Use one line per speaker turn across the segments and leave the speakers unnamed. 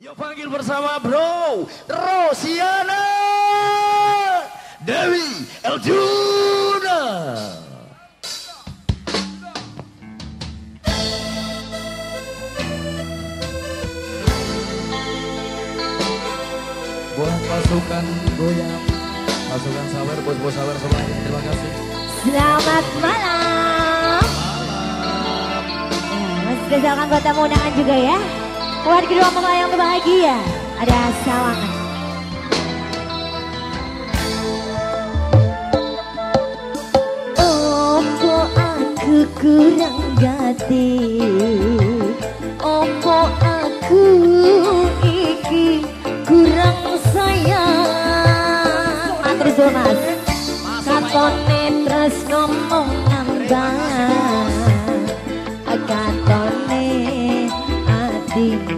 Yuk panggil bersama bro Rosiana Dewi Eljuna Buat pasukan goyang Pasukan sabar, bos-bos sabar semuanya Terima kasih
Selamat malam. Ya, spesialkan buat tamu undangan juga ya. Buat kedua mempelai yang berbahagia. Ada sawangan. Opo aku kurang gati Opo aku iki kurang sayang Matur mas Katone terus ngomong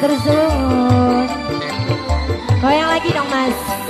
suwun Goyang lagi dong mas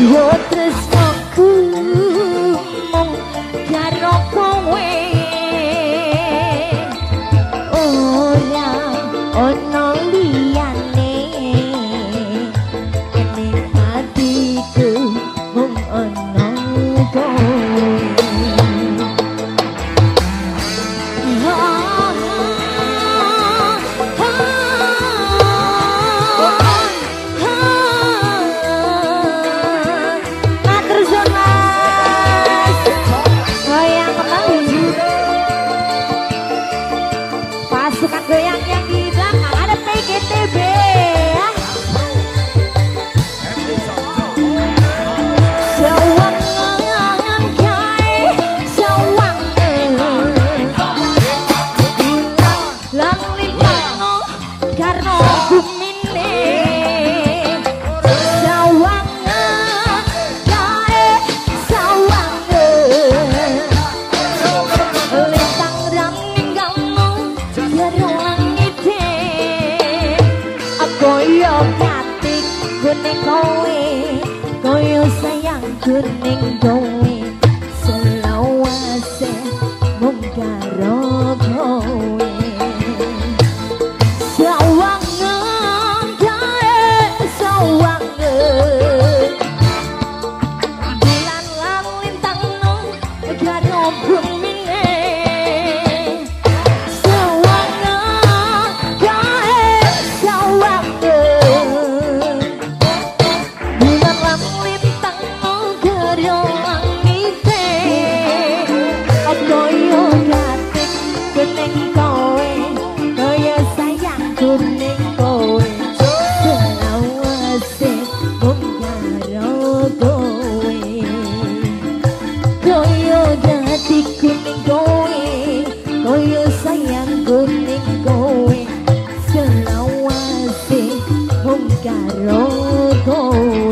y otra. karno gumine sawange kae sawange lintang
ram
ninggalmu jero langit aku yo mati gune kowe koyo sayang gune ning got it all.